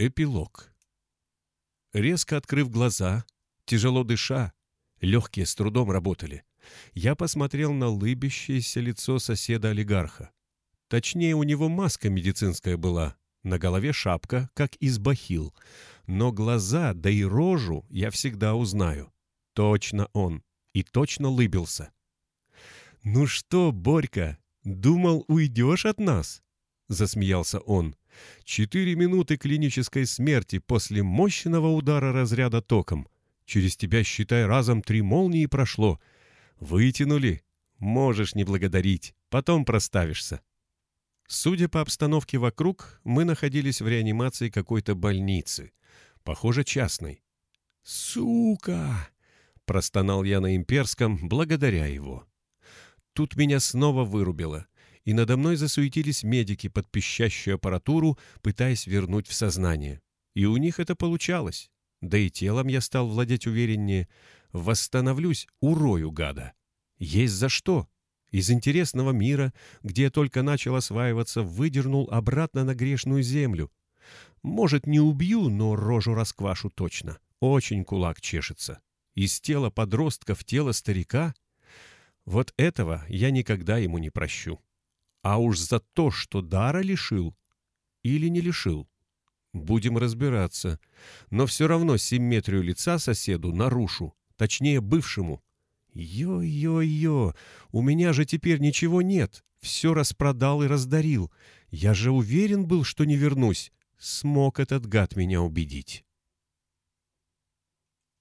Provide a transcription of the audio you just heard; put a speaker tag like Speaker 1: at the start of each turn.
Speaker 1: Эпилог. Резко открыв глаза, тяжело дыша, легкие с трудом работали, я посмотрел на лыбящееся лицо соседа-олигарха. Точнее, у него маска медицинская была, на голове шапка, как из бахил, но глаза, да и рожу я всегда узнаю. Точно он, и точно лыбился. «Ну что, Борька, думал, уйдешь от нас?» — засмеялся он. Четыре минуты клинической смерти после мощного удара разряда током. Через тебя, считай, разом три молнии прошло. Вытянули. Можешь не благодарить. Потом проставишься. Судя по обстановке вокруг, мы находились в реанимации какой-то больницы. Похоже, частной. «Сука!» — простонал я на имперском, благодаря его. Тут меня снова вырубило — и надо мной засуетились медики под пищащую аппаратуру, пытаясь вернуть в сознание. И у них это получалось. Да и телом я стал владеть увереннее. Восстановлюсь, урою гада. Есть за что. Из интересного мира, где я только начал осваиваться, выдернул обратно на грешную землю. Может, не убью, но рожу расквашу точно. Очень кулак чешется. Из тела подростка в тело старика? Вот этого я никогда ему не прощу. А уж за то, что дара лишил или не лишил, будем разбираться. Но все равно симметрию лица соседу нарушу, точнее бывшему. Йо-йо-йо, у меня же теперь ничего нет, все распродал и раздарил. Я же уверен был, что не вернусь. Смог этот гад меня убедить.